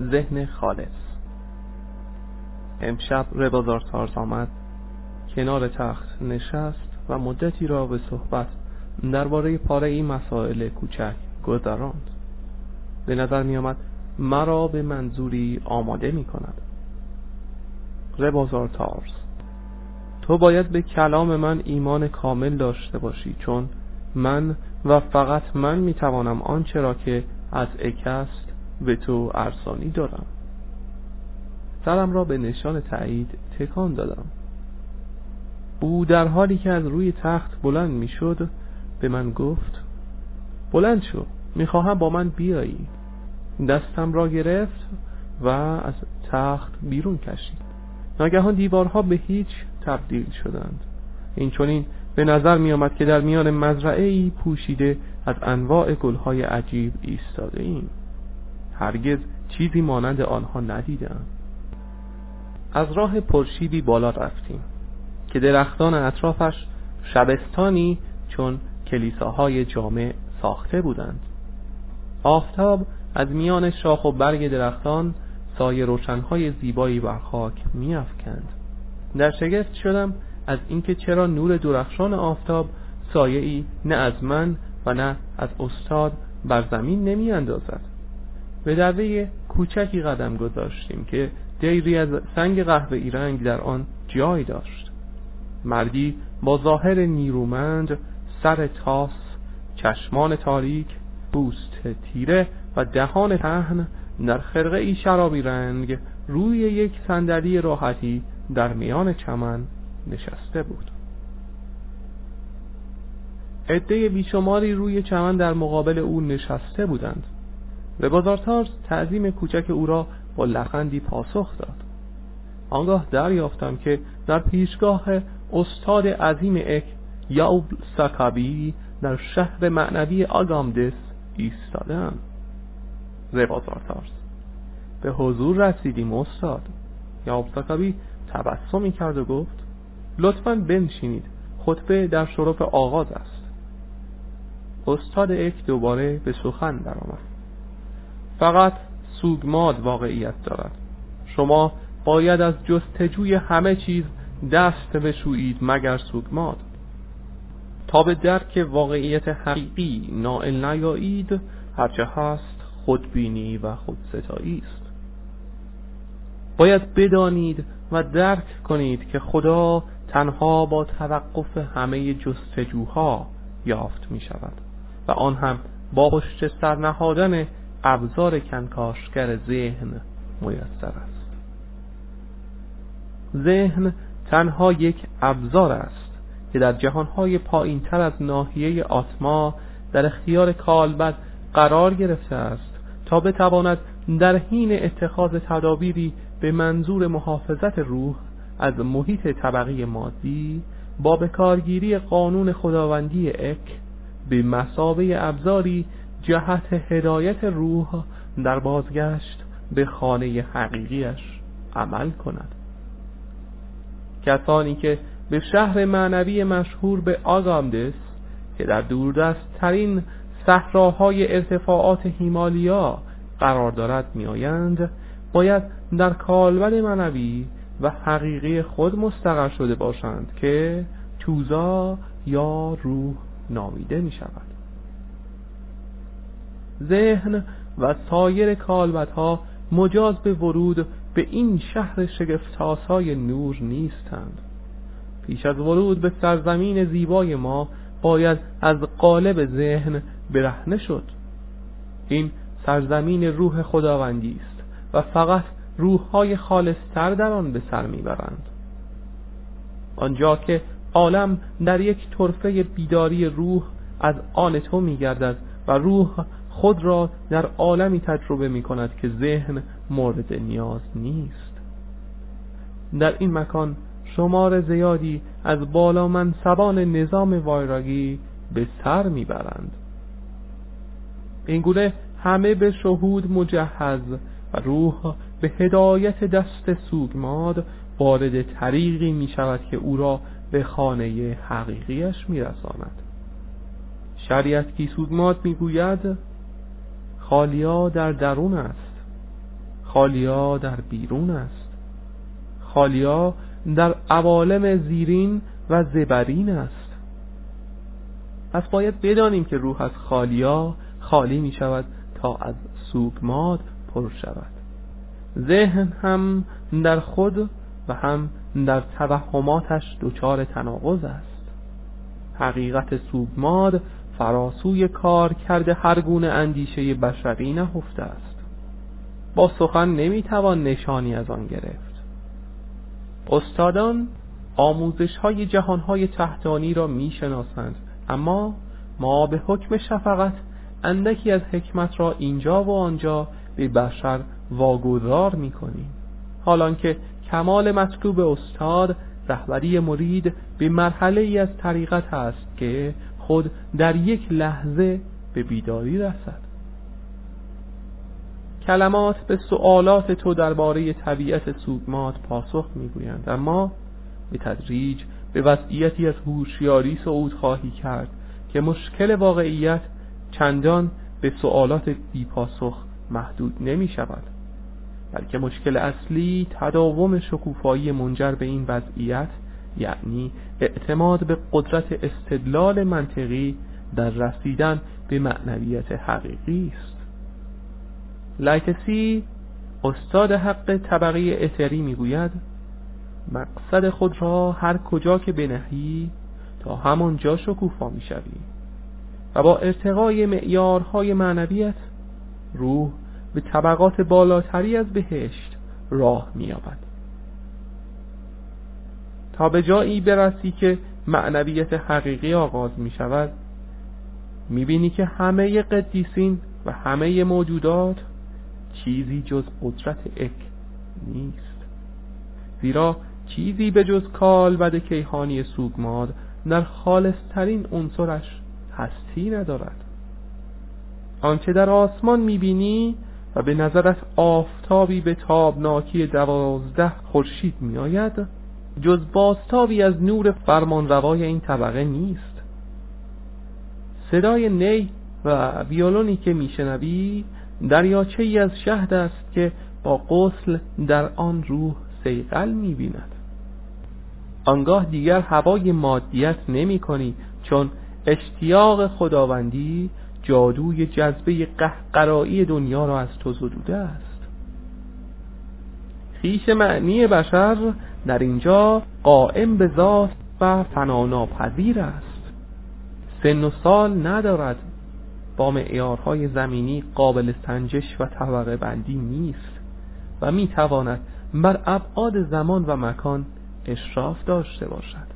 ذهن خالص. امشب ربازار تارز آمد کنار تخت نشست و مدتی را به صحبت درباره پاره این مسائل کوچک گذراند. به نظر می آمد مرا به منظوری آماده می کند ربازار تارز تو باید به کلام من ایمان کامل داشته باشی چون من و فقط من می توانم آنچه را که از اکست به تو ارسانی دارم. سرم را به نشان تایید تکان دادم. او در حالی که از روی تخت بلند می شد به من گفت بلند شو می‌خواهم با من بیایی. دستم را گرفت و از تخت بیرون کشید. ناگهان دیوارها به هیچ تبدیل شدند. این چونین به نظر می آمد که در میان مزرعه ای پوشیده از انواع گلهای عجیب ایستاده ایم هرگز چیزی مانند آنها ندیدم. از راه پرشیبی بالا رفتیم که درختان اطرافش شبستانی چون کلیساهای جامع ساخته بودند. آفتاب از میان شاخ و برگ درختان سایه روشنهای زیبایی بر خاک میافکند. در شگفت شدم از اینکه چرا نور درخشان آفتاب سایه ای نه از من و نه از استاد بر زمین نمی اندازد به دوه کوچکی قدم گذاشتیم که دیری از سنگ قهوه رنگ در آن جای داشت. مردی با ظاهر نیرومند سر تاس چشمان تاریک بوست تیره و دهان پهن در خرقه ای شرابی رنگ روی یک صندلی راحتی در میان چمن نشسته بود. عده بیشماری روی چمن در مقابل او نشسته بودند. به بازارتارز تعظیم کوچک او را با لخندی پاسخ داد. آنگاه دریافتم که در پیشگاه استاد عظیم اک یاوب سکابی در شهر معنوی آگامدس ایستادم. ربازارتارز به حضور رسیدیم استاد. یاوب سکابی تبسمی کرد و گفت لطفا بنشینید خطبه در شرف آغاز است. استاد اک دوباره به سخن درآمد. فقط سوگماد واقعیت دارد. شما باید از جستجوی همه چیز دست بشویید مگر سوگماد. تا به درک واقعیت حقیقی نائل نیایید هرچه هست خودبینی و خودستایی است. باید بدانید و درک کنید که خدا تنها با توقف همه جستجوها یافت می شود و آن هم با پشت سرنهادن ابزار کنکاشگر ذهن میسر است. ذهن تنها یک ابزار است که در جهانهای پایین تر از ناحیه آتما در اختیار کالبد قرار گرفته است تا بتواند در حین اتخاذ تدابیری به منظور محافظت روح از محیط طبقی مادی با بکارگیری قانون خداوندی اک به مسابه ابزاری جهت هدایت روح در بازگشت به خانه حقیقیش عمل کند. کسانی که به شهر معنوی مشهور به آگامدس که در دوردست ترین صحراهای ارتفاعات هیمالیا قرار دارد میآیند باید در کالبد معنوی و حقیقی خود مستقر شده باشند که توزا یا روح نامیده می شود ذهن و سایر کالبدها مجاز به ورود به این شهر شگفتاسای نور نیستند. پیش از ورود به سرزمین زیبای ما باید از قالب ذهن برهنه شد. این سرزمین روح خداوندی است و فقط روحهای خالصتر در آن به سر می‌برند. آنجا که عالم در یک طرفه بیداری روح از آن تو میگردد و روح خود را در عالمی تجربه می کند که ذهن مورد نیاز نیست. در این مکان شمار زیادی از بالا منصبان نظام وایراگی به سر می‌برند اینگونه همه به شهود مجهز و روح به هدایت دست سوگماد وارد طریقی می شود که او را به خانه حقیقیش می رساند. شریعت کی سوگماد می گوید؟ خالیا در درون است. خالیا در بیرون است. خالیا در عوالم زیرین و زبرین است. پس باید بدانیم که روح از خالیا خالی می شود تا از سوگماد پر شود. ذهن هم در خود و هم در توهماتش دچار تناقض است. حقیقت سوگماد فراسوی کار کرده هر گونه اندیشه بشری نهفته است. با سخن نمی‌توان نشانی از آن گرفت. استادان آموزش های جهان های تحتانی را می‌شناسند اما ما به حکم شفقت اندکی از حکمت را اینجا و آنجا به بشر واگذار می‌کنیم. حالان که کمال مطلوب استاد رهبری مرید به مرحله ای از طریقت است که خود در یک لحظه به بیداری رسد. کلمات به سوالات تو درباره طبیعت سوگمات پاسخ می‌گویند. اما به تدریج به وضعیتی از هوشیاری صعود خواهی کرد که مشکل واقعیت چندان به سوالات بیپاسخ محدود نمی شود بلکه مشکل اصلی تداوم شکوفایی منجر به این وضعیت یعنی اعتماد به قدرت استدلال منطقی در رسیدن به معنویت حقیقی است. لایتسی استاد حق طبقه اتری می‌گوید مقصد خود را هر کجا که بنهی تا همانجا شکوفا می‌شوی و با ارتقای معیارهای معنویت روح به طبقات بالاتری از بهشت راه مییابد. به جایی برسی که معنویت حقیقی آغاز می شود می بینی که همه قدیسین و همه موجودات چیزی جز قدرت اک نیست. زیرا چیزی به جز کال بد کیهانی سوگماد در خالصترین عنصرش هستی ندارد. آنچه در آسمان می‌بینی و به نظرت آفتابی به تابناکی دوازده خورشید میآید جز بازتابی از نور فرمانروای این طبقه نیست. صدای نی و ویولونی که میشنوی دریاچه ای از شهد است که با قسل در آن روح سیقل می‌بیند. آنگاه دیگر هوای مادیت نمی کنی چون اشتیاق خداوندی جادوی جذبه قهقرایی دنیا را از تو زدوده است. خیش معنی بشر در اینجا قائم به ذات و فناناپذیر است. سن و سال ندارد. با معیارهای زمینی قابل سنجش و طبقه بندی نیست و می‌تواند بر ابعاد زمان و مکان اشراف داشته باشد.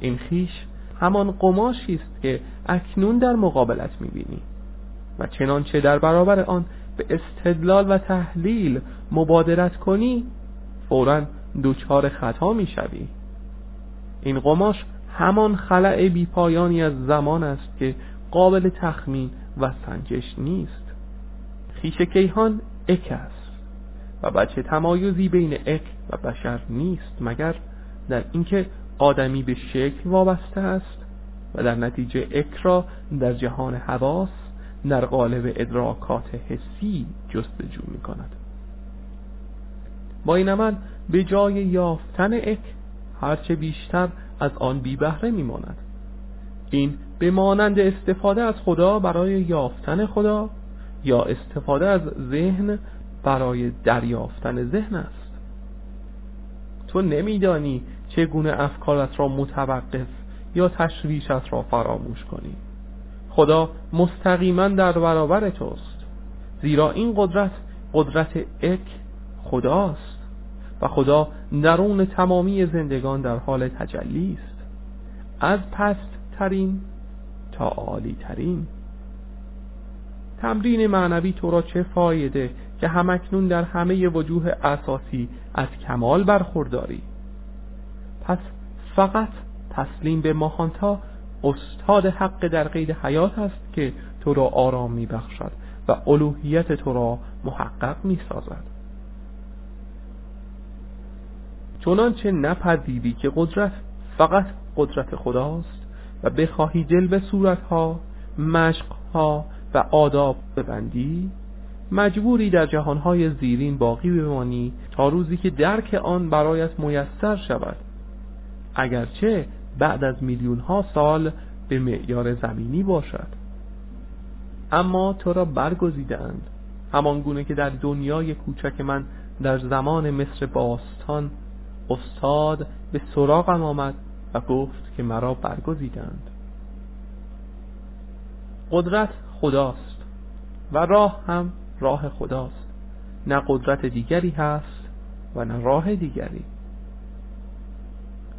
این خیش همان قماشی است که اکنون در مقابلت می‌بینی و چنانچه در برابر آن به استدلال و تحلیل مبادرت کنی فورا دوچار خطا می‌شوی. این قماش همان خلع بیپایانی از زمان است که قابل تخمین و سنجش نیست. خیش کیهان اک است و بچه تمایزی بین اک و بشر نیست مگر در اینکه آدمی به شکل وابسته است و در نتیجه اک را در جهان حواس در قالب ادراکات حسی جستجو می کند با این عمل به جای یافتن اک هرچه بیشتر از آن بی بهره می ماند این به مانند استفاده از خدا برای یافتن خدا یا استفاده از ذهن برای دریافتن ذهن است. تو نمیدانی چگونه افکارت را متوقف یا تشویشت را فراموش کنی. خدا مستقیما در برابر توست زیرا این قدرت قدرت اک خداست. و خدا درون تمامی زندگان در حال تجلی است. از پست ترین تا عالی ترین تمرین معنوی تو را چه فایده که همکنون در همه وجوه اساسی از کمال برخورداری؟ پس فقط تسلیم به ماهانتا استاد حق در قید حیات است که تو را آرام می بخشد و الوهیت تو را محقق می سازد چنانچه نپذیری که قدرت فقط قدرت خداست و بخواهی جلب صورتها مشقها و آداب ببندی مجبوری در جهانهای زیرین باقی بمانی تا روزی که درک آن برایت میسر شود. اگرچه بعد از میلیون ها سال به معیار زمینی باشد. اما تو را برگزیدند همان گونه که در دنیای کوچک من در زمان مصر باستان استاد به سراغم آمد و گفت که مرا برگزیدند. قدرت خداست و راه هم راه خداست. نه قدرت دیگری هست و نه راه دیگری.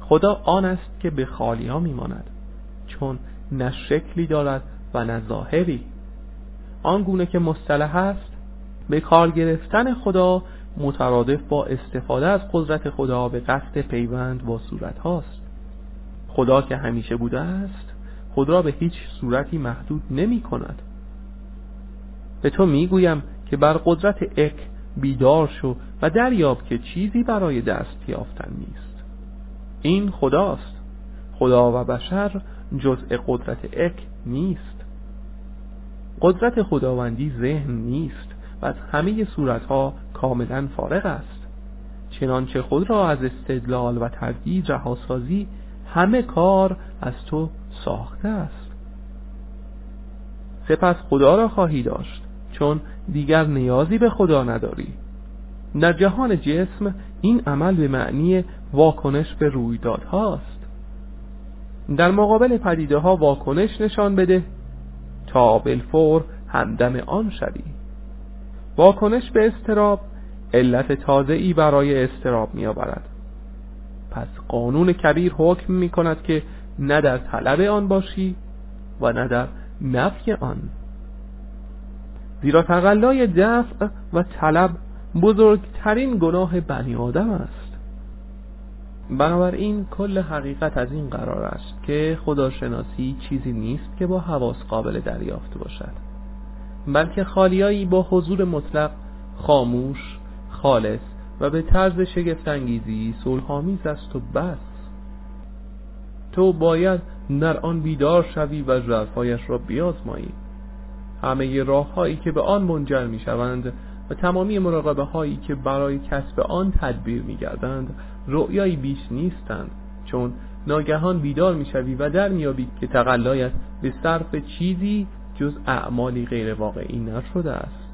خدا آن است که به خالی ها میماند چون نه شکلی دارد و نه ظاهری. آن گونه که مصطلح است به کار گرفتن خدا مترادف با استفاده از قدرت خدا به قصد پیوند با صورت هاست. خدا که همیشه بوده است خود را به هیچ صورتی محدود نمی کند. به تو می‌گویم که بر قدرت اک بیدار شو و دریاب که چیزی برای دست یافتن نیست. این خداست. خدا و بشر جزء قدرت اک نیست. قدرت خداوندی ذهن نیست و از همه صورتها کاملا فارغ است. چنانچه خود را از استدلال و تردید رهاسازی همه کار از تو ساخته است. سپس خدا را خواهی داشت چون دیگر نیازی به خدا نداری. در جهان جسم این عمل به معنی واکنش به رویدادهاست در مقابل پدیده ها واکنش نشان بده تا بالفور همدم آن شوی. واکنش به استراب علت تازه ای برای استراب می آورد پس قانون کبیر حکم می کند که نه در طلب آن باشی و نه در نفی آن. زیرا تقلای دفع و طلب بزرگترین گناه بنی آدم است. بنابراین کل حقیقت از این قرار است که خداشناسی چیزی نیست که با حواس قابل دریافت باشد بلکه خالیایی با حضور مطلق خاموش خالص و به طرز شگفتانگیزی صلحآمیز است و بس. تو باید در آن بیدار شوی و ژرفایش را بیازمایی. همه راه هایی که به آن منجر می شوند و تمامی مراقبه هایی که برای کسب آن تدبیر می گردند رؤیایی بیش نیستند. چون ناگهان بیدار می شوی و در میابی که تقلایت به صرف چیزی جز اعمالی غیر واقعی نشده است.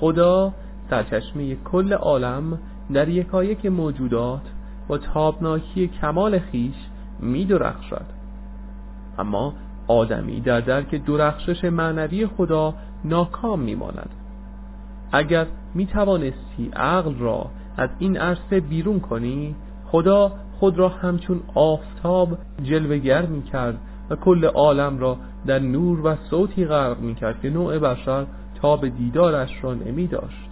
خدا سرچشمه کل عالم در یکایک موجودات و تابناکی کمال خیش می درخشد اما آدمی در درک درخشش معنوی خدا ناکام میماند. اگر می توانستی عقل را از این عرصه بیرون کنی خدا خود را همچون آفتاب جلوگر می کرد و کل عالم را در نور و صوتی غرق می کرد که نوع بشر تا به دیدارش را نمی داشت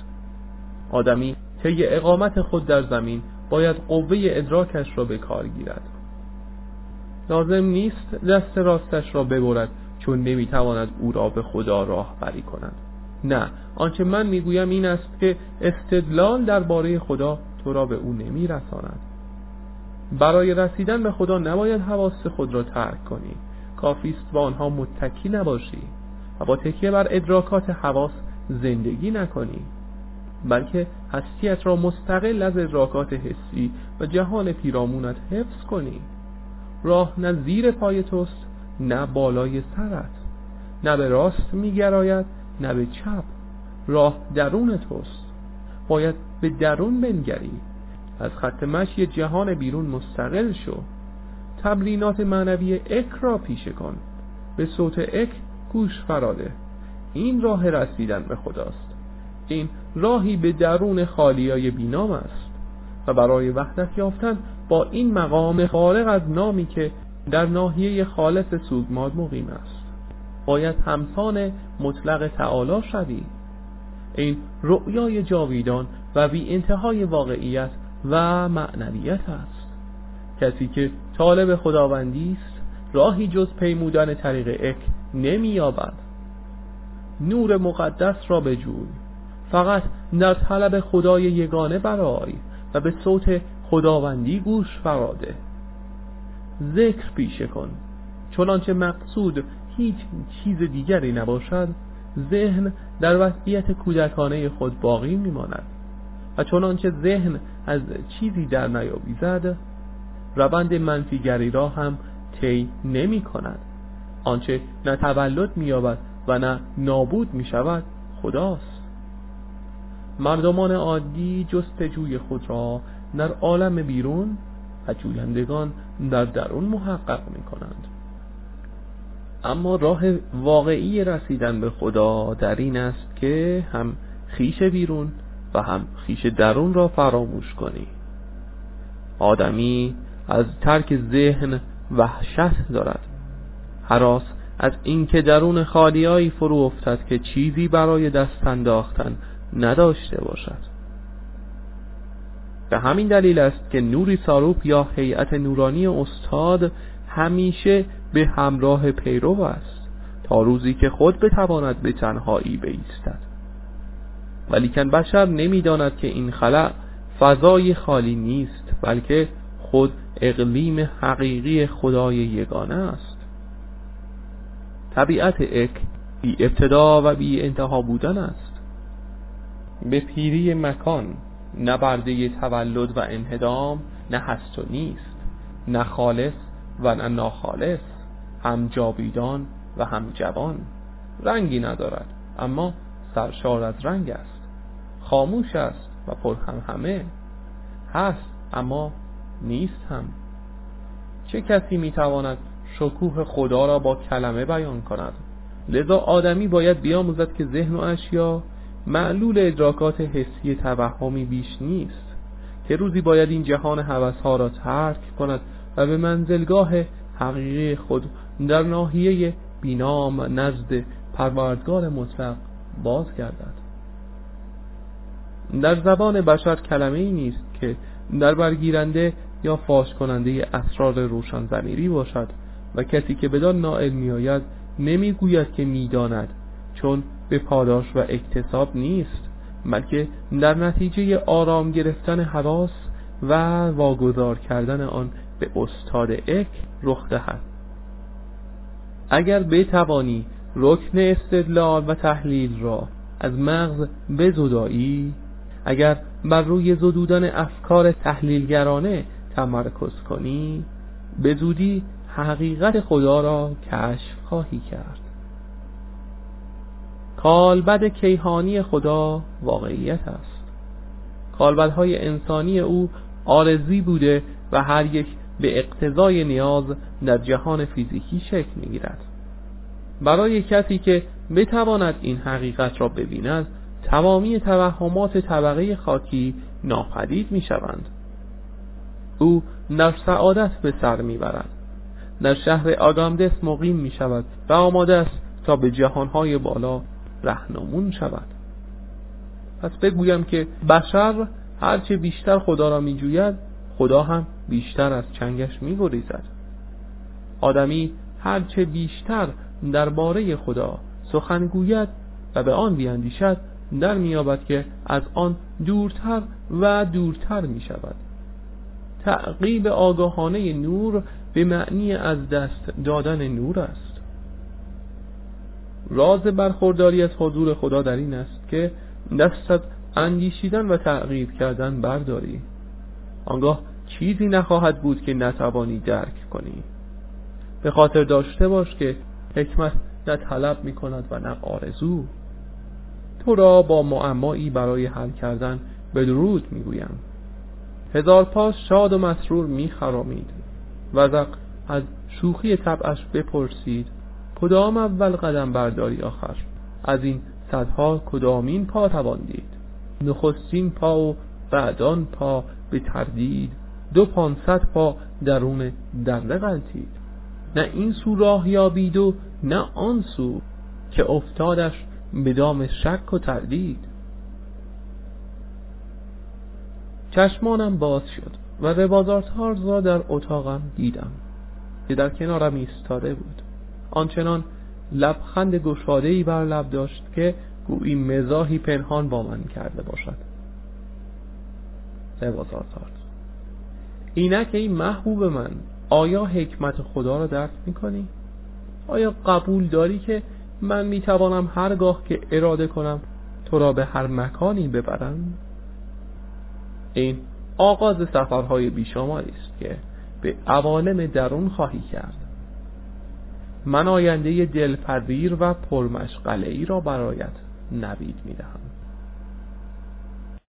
آدمی طی اقامت خود در زمین باید قوه ادراکش را به کار گیرد. لازم نیست دست راستش را ببرد چون نمی‌تواند او را به خدا راهبری کند. نه آنچه من می‌گویم این است که استدلال درباره خدا تو را به او نمیرساند. برای رسیدن به خدا نباید حواس خود را ترک کنی. کافی است با آنها متکی نباشی و با تکیه بر ادراکات حواس زندگی نکنی. بلکه هستیت را مستقل از ادراکات حسی و جهان پیرامونت حفظ کنی. راه نه زیر پای توست نه بالای سرت. نه به راست میگراید نه به چپ. راه درون توست. باید به درون بنگری. از خط مشی جهان بیرون مستقل شو. تمرینات معنوی اک را پیشه کن. به صوت اک گوش فراده. این راه رسیدن به خداست. این راهی به درون خالیای بینام است و برای وحدت یافتن با این مقام خارق از نامی که در ناحیه خالص سوگماد مقیم است. باید همسان مطلق تعالی شوی این رؤیای جاویدان و بی انتهای واقعیت و معنویت است. کسی که طالب خداوندی است راهی جز پیمودن طریق اک نمییابد. نور مقدس را بجوی. فقط در طلب خدای یگانه برای و به صوت خداوندی گوش فراده ذکر پیشه کن. چنانچه مقصود هیچ چیز دیگری نباشد ذهن در وضعیت کودکانه خود باقی میماند. و چنانچه ذهن از چیزی در نیاویزد روند منفیگری را هم طی نمی کند آنچه نه تولد مییابد و نه نابود می شود خداست. مردمان عادی جستجوی خود را در عالم بیرون و جویندگان در درون محقق می کنند اما راه واقعی رسیدن به خدا در این است که هم خیش بیرون و هم خیش درون را فراموش کنی. آدمی از ترک ذهن وحشت دارد. حراس از اینکه درون خالیایی فرو افتد که چیزی برای دست انداختن نداشته باشد. به همین دلیل است که نوری ساروپ یا هیئت نورانی استاد همیشه به همراه پیرو است تا روزی که خود بتواند به تنهایی بیستد. ولیکن بشر نمی‌داند که این خلع فضای خالی نیست بلکه خود اقلیم حقیقی خدای یگانه است. طبیعت اک بی ابتدا و بی انتها بودن است. به پیری مکان نه برده تولد و انهدام نه هست و نیست نه خالص و نه ناخالص هم جاویدان و هم جوان. رنگی ندارد اما سرشار از رنگ است. خاموش است و پر هم همه. هست اما نیست هم. چه کسی می‌تواند شکوه خدا را با کلمه بیان کند؟ لذا آدمی باید بیاموزد که ذهن و اشیا معلول ادراکات حسی توهمی بیش نیست که روزی باید این جهان ها را ترک کند و به منزلگاه حقیقی خود در ناحیه بینام نزد پروردگار مطلق باز گردد در زبان بشر کلمه ای نیست که در برگیرنده یا فاش کننده اسرار روشن زمیری باشد و کسی که بدان نائل میآید نمی‌گوید که می‌داند. چون به پاداش و اکتساب نیست بلکه در نتیجه آرام گرفتن حواس و واگذار کردن آن به استاد اک رخ دهد. اگر بتوانی رکن استدلال و تحلیل را از مغز بزدایی اگر بر روی زدودن افکار تحلیلگرانه تمرکز کنی به زودی حقیقت خدا را کشف خواهی کرد. کالبد کیهانی خدا واقعیت است. کالبدهای انسانی او آرزی بوده و هر یک به اقتضای نیاز در جهان فیزیکی شکل می‌گیرد. برای کسی که بتواند این حقیقت را ببیند تمامی توهمات طبقه خاکی ناپدید می شوند او در سعادت به سر می برد در شهر آگامدس مقیم می شود و آماده است تا به جهانهای بالا رهنمون شود. پس بگویم که بشر هرچه بیشتر خدا را می جوید خدا هم بیشتر از چنگش می گریزد آدمی هرچه بیشتر درباره خدا سخن گوید و به آن بیاندیشد در که از آن دورتر و دورتر می شود تعقیب آگاهانه نور به معنی از دست دادن نور است. راز برخورداری از حضور خدا در این است که دستت اندیشیدن و تعقیب کردن برداری. آنگاه چیزی نخواهد بود که نتوانی درک کنی. به خاطر داشته باش که حکمت نه طلب می کند و نه آرزو. تو را با معمایی برای حل کردن به درود می‌گویم. هزار پاس شاد و مسرور میخرامید. وزق از شوخی طبعش بپرسید کدام اول قدم برداری آخر؟ از این صدها کدامین پا توان دید؟ نخستین پا و بعدان پا به تردید دو پانصد پا درون دره غلطید. نه این سو راه یابید و نه آن سو که افتادش به دام شک و تردید. چشمانم باز شد و ربازار تارز را در اتاقم دیدم که در کنارم ایستاده بود. آنچنان لبخند گشادهی بر لب داشت که گویی مزاحی پنهان با من کرده باشد. ربازار تارز اینک این محبوب من آیا حکمت خدا را درک می‌کنی؟ آیا قبول داری که من می‌توانم هرگاه که اراده کنم تو را به هر مکانی ببرم؟ این آغاز سفرهای بیشماری است که به عوالم درون خواهی کرد. من آینده دلپذیر و پرمشغله ای را برایت نوید می‌دهم.